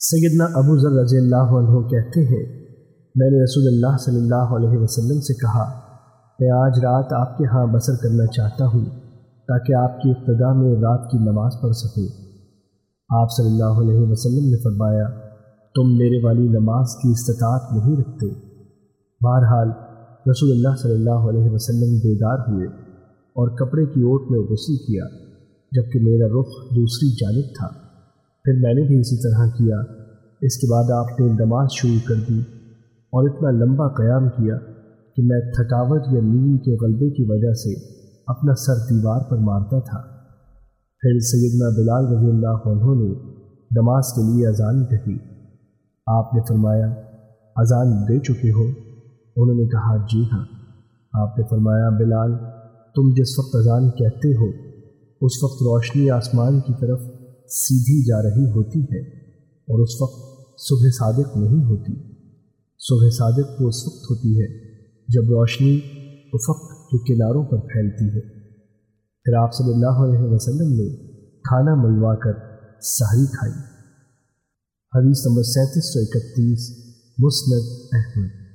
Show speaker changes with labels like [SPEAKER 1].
[SPEAKER 1] سیدنا ابو ذر رضی اللہ عنہ کہتے ہیں، میں نے رسول اللہ صلی اللہ علیہ وسلم سے کہا، میں آج رات آپ کے ہاں بسر کرنا چاہتا ہوں تاکہ آپ کی ابتدا میں رات کی نماز پڑھ سکوں۔ آپ صلی اللہ علیہ وسلم نے فرمایا، تم میرے والی نماز کی استطاعت نہیں رکھتے۔ بہرحال، رسول اللہ صلی اللہ علیہ وسلم بیدار ہوئے اور کپڑے کی اوٹ میں غسل کیا، جبکہ میرا رخ دوسری جانب تھا۔ پھر میں نے بھی اسی طرح کیا۔ اس کے بعد آپ نے نماز شروع کر دی اور اتنا لمبا قیام کیا کہ میں تھکاوٹ یا نیند کے غلبے کی وجہ سے اپنا سر دیوار پر مارتا تھا۔ پھر سیدنا بلال رضی اللہ عنہ نے نماز کے لیے اذان کہی۔ آپ نے فرمایا، اذان دے چکے ہو؟ انہوں نے کہا جی ہاں۔ آپ نے فرمایا، بلال، تم جس وقت اذان کہتے ہو، اس وقت روشنی آسمان کی طرف سیدھی جا رہی ہوتی ہے اور اس وقت صبح صادق نہیں ہوتی۔ صبح صادق تو اس وقت ہوتی ہے جب روشنی افق کے کناروں پر پھیلتی ہے۔ پھر آپ صلی اللہ علیہ وسلم نے کھانا ملوا کر سہری کھائی۔ حدیث نمبر سینتیس سو اکتیس، مسند احمد۔